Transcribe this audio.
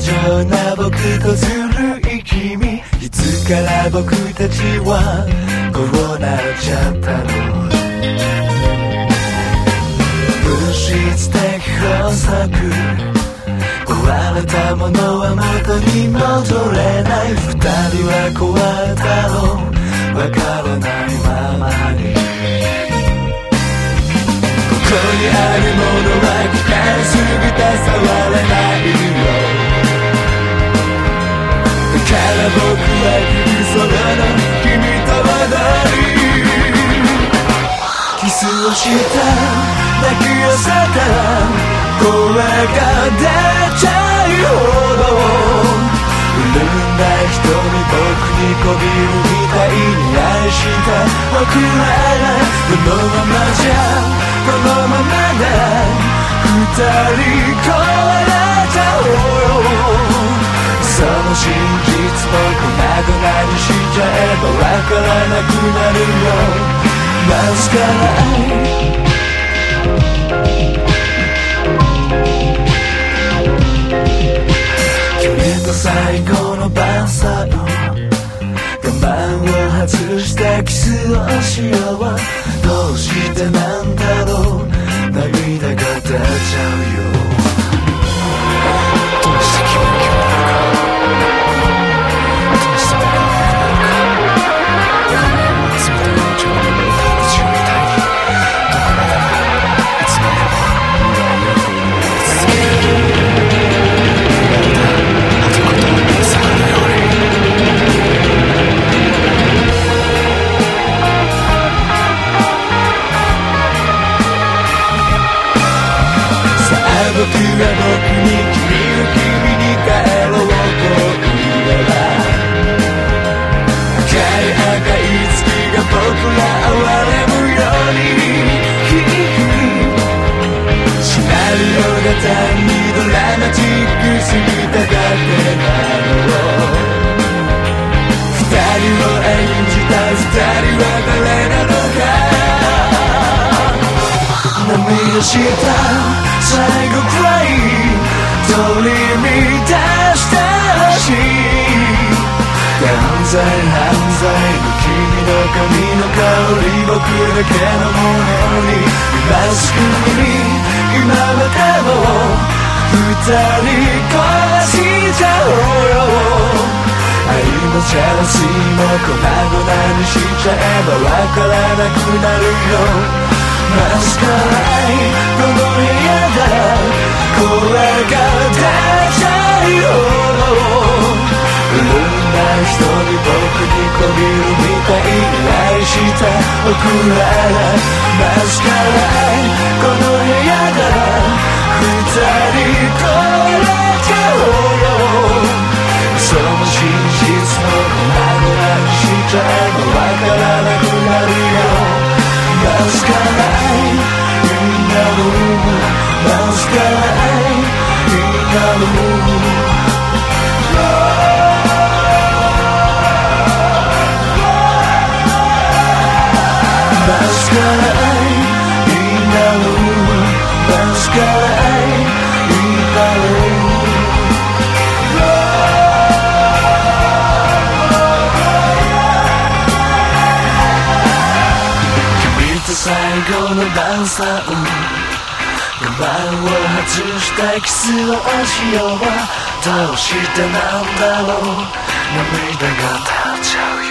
情な僕とずるい君いつから僕たちはこうなっちゃったの？した抱き寄せたら声が出ちゃうほど潤んだ瞳僕にこびるみたいに愛した僕らこのままじゃこのままで二人壊れちゃおうよその真実も粉々にしちゃえばわからなくなるよ。マスカラ君と最高の晩餐我慢を外してキスをしよう。した最後くらい取り乱してほしい犯罪犯罪の君の髪の香り僕だけのものに今すぐに今までも二人壊しちジェラシーも粉々にしちゃえばわからなくなるよ。マスカライこの部屋だ声が出ちゃうよ。潤んだ人に僕にこびるみたいに愛した。僕らマスカライこの部屋だ。最後の晩餐我慢を外したキスをしよう。どうしてなんだろう。涙が立っちゃう。